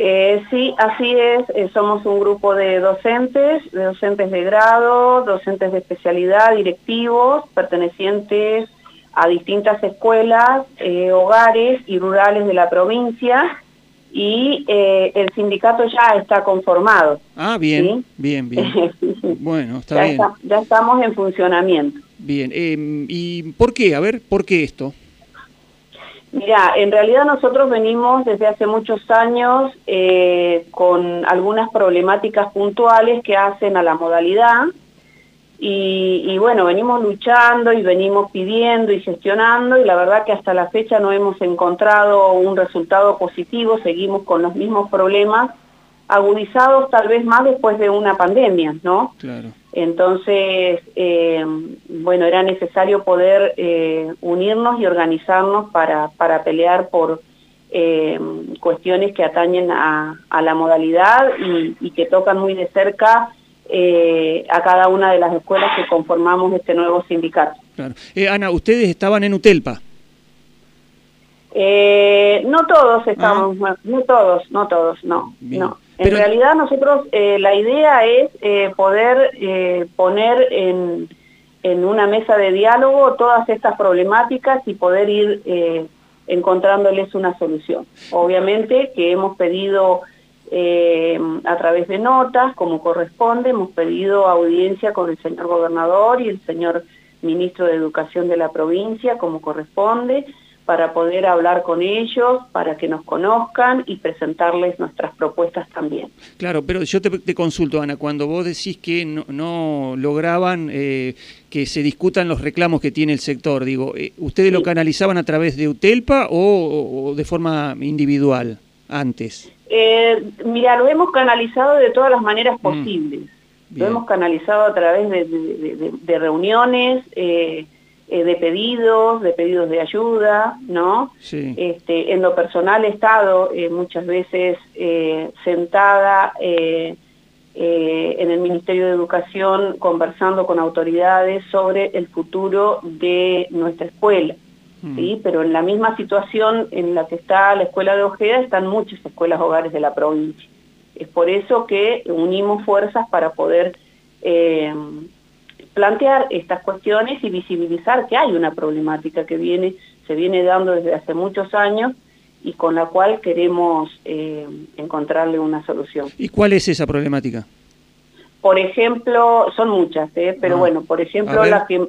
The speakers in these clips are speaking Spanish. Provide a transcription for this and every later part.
Eh, sí, así es. Eh, somos un grupo de docentes, de docentes de grado, docentes de especialidad, directivos, pertenecientes a distintas escuelas, eh, hogares y rurales de la provincia y el sindicato ya está conformado. Ah, bien, bien, bien. Bueno, está bien. ya estamos en funcionamiento. Bien, em, ¿y por qué? A ver, ¿por qué esto? Mira, en realidad nosotros venimos desde hace muchos años eh, con algunas problemáticas puntuales que hacen a la modalidad. Y, bueno, venimos luchando y venimos pidiendo y gestionando y la verdad que hasta la fecha no hemos encontrado un resultado positivo, seguimos con los mismos problemas agudizados tal vez más después de una pandemia, ¿no? Claro. Entonces, eh, bueno, era necesario poder eh, unirnos y organizarnos para, para pelear por eh, cuestiones que atañen a, la modalidad y, que tocan muy de cerca a cada una de las escuelas que conformamos este nuevo sindicato. Claro. Ana, ustedes estaban en Utelpa. no todos estamos, ah. no todos, no todos, no, no. En realidad nosotros, eh, la idea es eh, poder eh, poner en, en, una mesa de diálogo todas estas problemáticas y poder ir encontrándoles una solución. Obviamente que hemos pedido a través de notas, como corresponde, hemos pedido audiencia con el señor gobernador y el señor ministro de Educación de la provincia, como corresponde, para poder hablar con ellos, para que nos conozcan y presentarles nuestras propuestas también. Claro, pero yo te, consulto, Ana, cuando vos decís que no, lograban eh, que se discutan los reclamos que tiene el sector, digo, eh, ¿ustedes lo canalizaban a través de UTELPA o, de forma individual antes? Eh, mira, lo hemos canalizado de todas las maneras mm. posibles. Lo hemos canalizado a través de, reuniones, eh, de pedidos, de pedidos de ayuda, ¿no? Este, en lo personal he estado eh, muchas veces eh, sentada en el Ministerio de Educación conversando con autoridades sobre el futuro de nuestra escuela. Mm. ¿sí? Pero en la misma situación en la que está la escuela de Ojeda están muchas escuelas hogares de la provincia. Es por eso que unimos fuerzas para poder plantear estas cuestiones y visibilizar que hay una problemática que viene, se viene dando desde hace muchos años y con la cual queremos eh, encontrarle una solución. ¿Y cuál es esa problemática? Por ejemplo, son muchas, ¿eh? pero ah, bueno, por ejemplo, la que,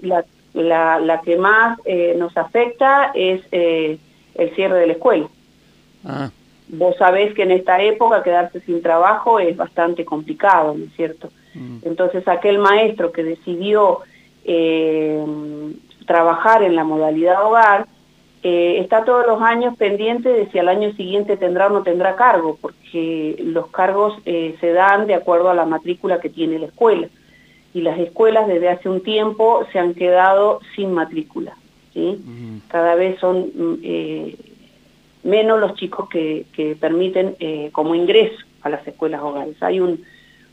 la, la, que más eh, nos afecta es el cierre de la escuela. Ah. Vos sabés que en esta época quedarse sin trabajo es bastante complicado, ¿no es cierto? Mm. Entonces aquel maestro que decidió eh, trabajar en la modalidad hogar, eh, está todos los años pendiente de si al año siguiente tendrá o no tendrá cargo, porque los cargos eh, se dan de acuerdo a la matrícula que tiene la escuela. Y las escuelas desde hace un tiempo se han quedado sin matrícula. ¿sí? Cada vez son mm, menos los chicos que, que permiten como ingreso a las escuelas hogares. Hay un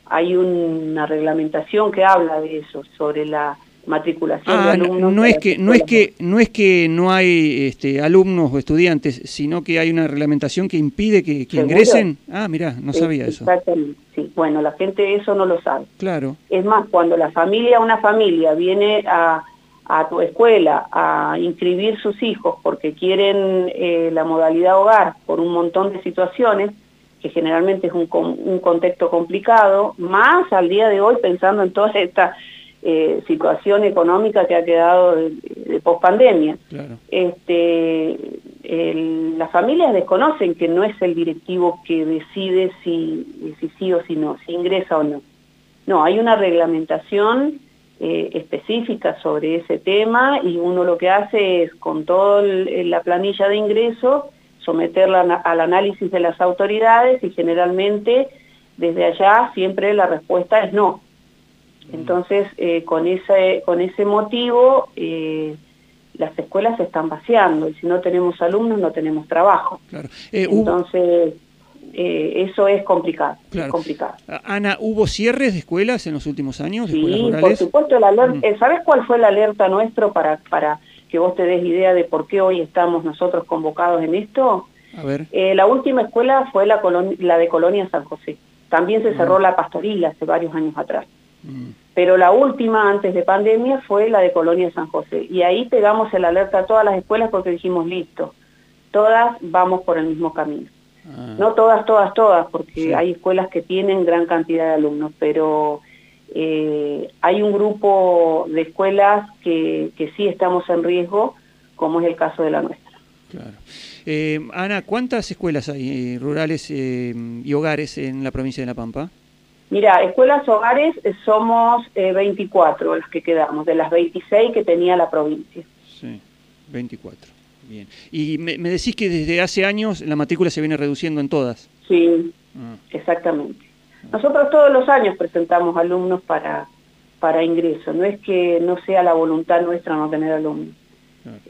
hay una reglamentación que habla de eso, sobre la matriculación de ah, alumnos. No es que no es que no es que no hay este, alumnos o estudiantes, sino que hay una reglamentación que impide que, ingresen. Ah, mira, no sabía eso. Exactamente. Sí, bueno, la gente eso no lo sabe. Claro. Es más, cuando la familia, una familia viene a, a tu escuela a inscribir sus hijos porque quieren eh, la modalidad hogar por un montón de situaciones, que generalmente es un, un contexto complicado, más al día de hoy pensando en toda esta eh, situación económica que ha quedado de, de pospandemia. Este, las familias desconocen que no es el directivo que decide si, si sí o si no, si ingresa o no. No, hay una reglamentación eh, específica sobre ese tema y uno lo que hace es con toda la planilla de ingresos someterla al análisis de las autoridades y generalmente desde allá siempre la respuesta es no. Mm. Entonces, eh, con, ese, con ese motivo, eh, las escuelas se están vaciando y si no tenemos alumnos no tenemos trabajo. Eh, Entonces, eso es complicado, complicado. Ana, ¿hubo cierres de escuelas en los últimos años? sí, por supuesto. La mm. ¿Sabes cuál fue la alerta nuestro para, para que vos te des idea de por qué hoy estamos nosotros convocados en esto, A ver. Eh, la última escuela fue la, la de Colonia San José. También se cerró mm. la pastoril hace varios años atrás. Mm. Pero la última antes de pandemia fue la de Colonia San José. Y ahí pegamos el alerta a todas las escuelas porque dijimos, listo, todas vamos por el mismo camino. Ah. No todas, todas, todas, porque hay escuelas que tienen gran cantidad de alumnos, pero eh, hay un grupo de escuelas que, que sí estamos en riesgo, como es el caso de la nuestra. Claro. Eh, Ana, ¿cuántas escuelas hay eh, rurales y hogares en la provincia de La Pampa? Mira, escuelas hogares somos 24 las que quedamos, de las 26 que tenía la provincia. Sí, 24. Bien. Y me, decís que desde hace años la matrícula se viene reduciendo en todas. Sí, ah. exactamente. Nosotros todos los años presentamos alumnos para, para ingreso, no es que no sea la voluntad nuestra no tener alumnos.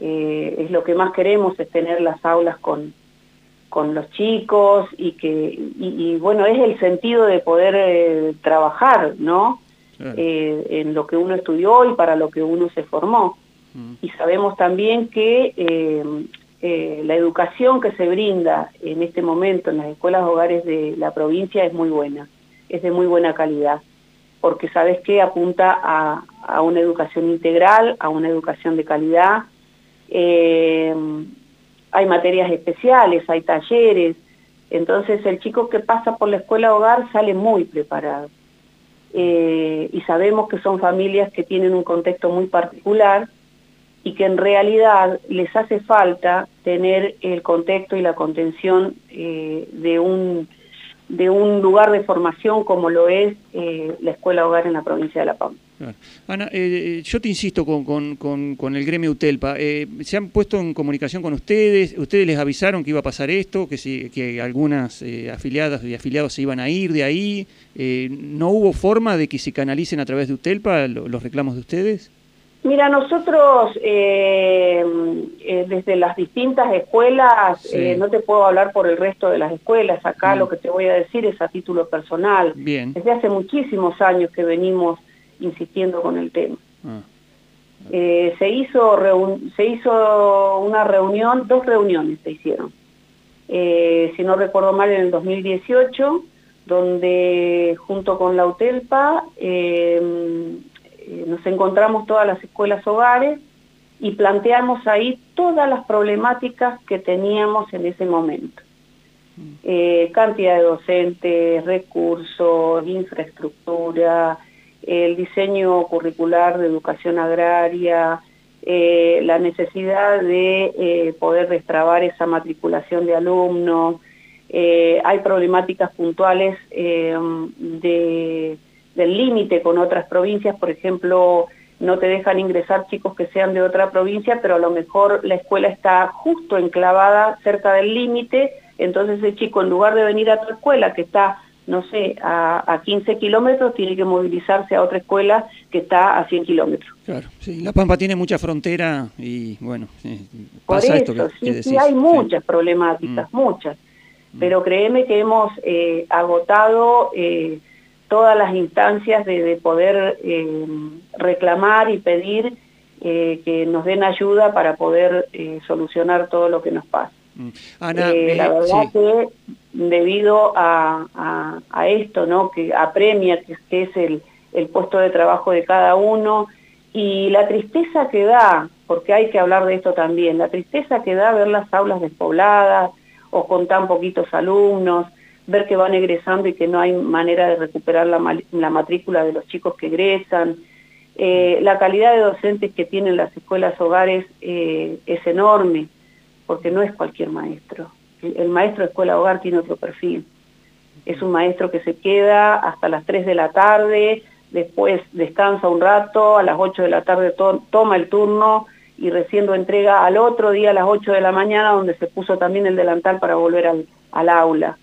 Eh, es lo que más queremos, es tener las aulas con, con los chicos y que, y, bueno, es el sentido de poder eh, trabajar, ¿no? Eh, en lo que uno estudió y para lo que uno se formó. Y sabemos también que eh, eh, la educación que se brinda en este momento en las escuelas hogares de la provincia es muy buena, es de muy buena calidad, porque sabes que apunta a, una educación integral, a una educación de calidad. Eh, hay materias especiales, hay talleres, entonces el chico que pasa por la escuela hogar sale muy preparado. y sabemos que son familias que tienen un contexto muy particular y que en realidad les hace falta tener el contexto y la contención eh, de, un, de un lugar de formación como lo es eh, la Escuela Hogar en la provincia de La Pampa. Ana, eh, yo te insisto con, con, con, el gremio UTELPA. ¿Se han puesto en comunicación con ustedes? ¿Ustedes les avisaron que iba a pasar esto? ¿Que, si, que algunas afiliadas y afiliados se iban a ir de ahí? ¿No hubo forma de que se canalicen a través de UTELPA los reclamos de ustedes? Mira, nosotros eh, eh, desde las distintas escuelas, eh, no te puedo hablar por el resto de las escuelas, acá mm. lo que te voy a decir es a título personal. Bien. Desde hace muchísimos años que venimos insistiendo con el tema. Ah. se, hizo se hizo una reunión, dos reuniones se hicieron, si no recuerdo mal en el 2018, donde junto con la UTELPA eh, nos encontramos todas las escuelas hogares y planteamos ahí todas las problemáticas que teníamos en ese momento. Eh, cantidad de docentes, recursos, infraestructura, el diseño curricular de educación agraria, eh, la necesidad de poder destrabar esa matriculación de alumnos, hay problemáticas puntuales de del límite con otras provincias, por ejemplo, no te dejan ingresar chicos que sean de otra provincia, pero a lo mejor la escuela está justo enclavada cerca del límite, entonces el chico en lugar de venir a tu escuela que está, no sé, a, 15 kilómetros, tiene que movilizarse a otra escuela que está a 100 kilómetros. Claro, sí, La Pampa tiene mucha frontera y bueno, pasa esto que, sí, hay muchas problemáticas, mm. muchas, mm. pero créeme que hemos eh, agotado... Eh, todas las instancias de, poder eh, reclamar y pedir eh, que nos den ayuda para poder eh, solucionar todo lo que nos pasa. Mm. la verdad que debido a, esto, ¿no? que apremia, que, que es el, el puesto de trabajo de cada uno, y la tristeza que da, porque hay que hablar de esto también, la tristeza que da ver las aulas despobladas o con tan poquitos alumnos, ver que van egresando y que no hay manera de recuperar la, matrícula de los chicos que egresan. Eh, la calidad de docentes que tienen las escuelas hogares eh, es enorme, porque no es cualquier maestro. El, maestro de escuela hogar tiene otro perfil. Es un maestro que se queda hasta las 3 de la tarde, después descansa un rato, a las 8 de la tarde toma el turno y recién lo entrega al otro día a las 8 de la mañana, donde se puso también el delantal para volver al aula.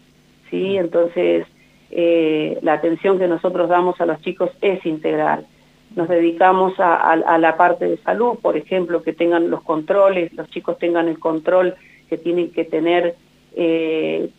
¿Sí? Entonces, eh, la atención que nosotros damos a los chicos es integral. Nos dedicamos a, la parte de salud, por ejemplo, que tengan los controles, los chicos tengan el control que tienen que tener eh,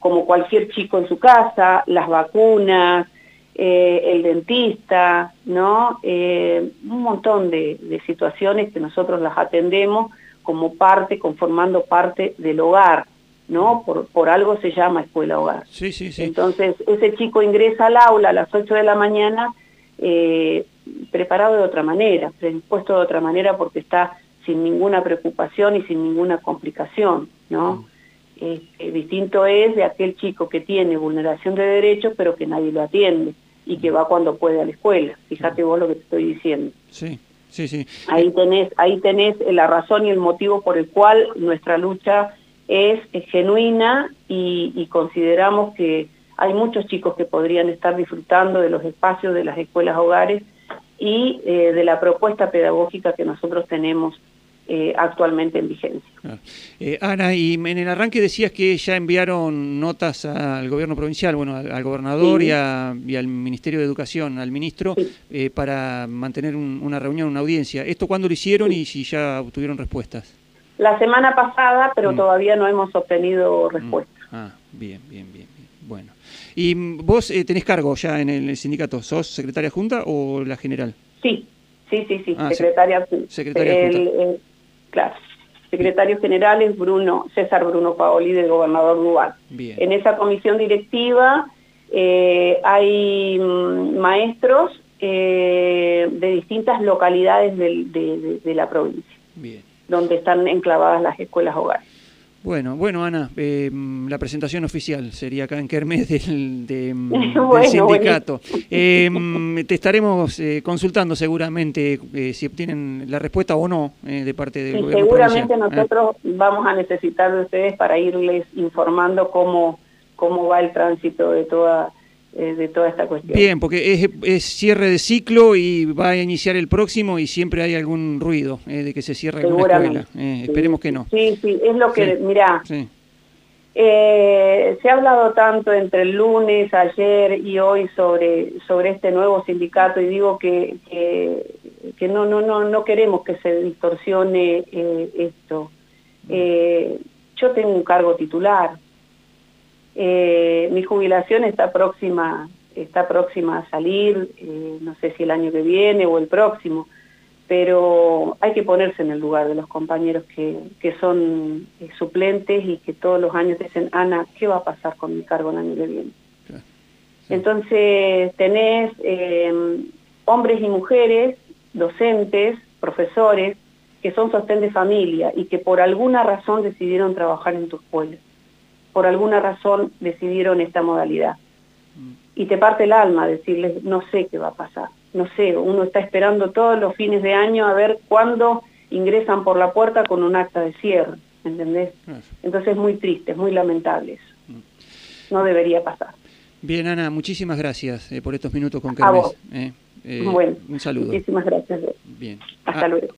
como cualquier chico en su casa, las vacunas, eh, el dentista, ¿no? un montón de, de situaciones que nosotros las atendemos como parte, conformando parte del hogar, ¿no? Por, por algo se llama escuela hogar. Sí, sí, sí. Entonces, ese chico ingresa al aula a las 8 de la mañana eh, preparado de otra manera, predispuesto de otra manera porque está sin ninguna preocupación y sin ninguna complicación, ¿no? Eh, distinto es de aquel chico que tiene vulneración de derechos pero que nadie lo atiende y que va cuando puede a la escuela. Fíjate vos lo que te estoy diciendo. Sí, sí, sí. Ahí tenés, ahí tenés la razón y el motivo por el cual nuestra lucha es, genuina y, consideramos que hay muchos chicos que podrían estar disfrutando de los espacios de las escuelas hogares y eh, de la propuesta pedagógica que nosotros tenemos eh, actualmente en vigencia. Eh, Ana, y en el arranque decías que ya enviaron notas al gobierno provincial, bueno, al, gobernador y, al Ministerio de Educación, al ministro, eh, para mantener una reunión, una audiencia. ¿Esto cuándo lo hicieron y si ya obtuvieron respuestas? La semana pasada, pero mm. todavía no hemos obtenido mm. respuesta. Ah, bien, bien, bien, Bueno. ¿Y vos tenés cargo ya en el sindicato? ¿Sos secretaria junta o la general? Sí, sí, sí, sí, ah, secretaria, secretaria junta. Claro. Secretario general es Bruno, César Bruno Paoli, del gobernador Duval. En esa comisión directiva eh, hay mm, maestros eh, de distintas localidades de, la provincia, donde están enclavadas las escuelas hogares. Bueno, bueno Ana, eh, la presentación oficial sería acá en Kermés del, sindicato. Eh, te estaremos eh, consultando seguramente si obtienen la respuesta o no de parte del gobierno Seguramente nosotros vamos a necesitar de ustedes para irles informando cómo, cómo va el tránsito de toda eh, de toda esta cuestión. Bien, porque es, cierre de ciclo y va a iniciar el próximo y siempre hay algún ruido eh, de que se cierre alguna escuela. Eh, esperemos que no. Sí, sí, es lo que, mira mirá, se ha hablado tanto entre el lunes, ayer y hoy sobre, sobre este nuevo sindicato y digo que, que, no, no, no, no queremos que se distorsione esto. yo tengo un cargo titular, eh, mi jubilación está próxima, está próxima a salir, eh, no sé si el año que viene o el próximo, pero hay que ponerse en el lugar de los compañeros que, que son eh, suplentes y que todos los años dicen, Ana, ¿qué va a pasar con mi cargo el año que viene? Entonces tenés hombres y mujeres, docentes, profesores, que son sostén de familia y que por alguna razón decidieron trabajar en tu escuela por alguna razón decidieron esta modalidad. Y te parte el alma decirles, no sé qué va a pasar, no sé, uno está esperando todos los fines de año a ver cuándo ingresan por la puerta con un acta de cierre, ¿entendés? Entonces es muy triste, es muy lamentable eso. Mm. No debería pasar. Bien, Ana, muchísimas gracias eh, por estos minutos con Kermés. Eh, eh, bueno, un saludo. Muchísimas gracias. Bien. Hasta ah, luego.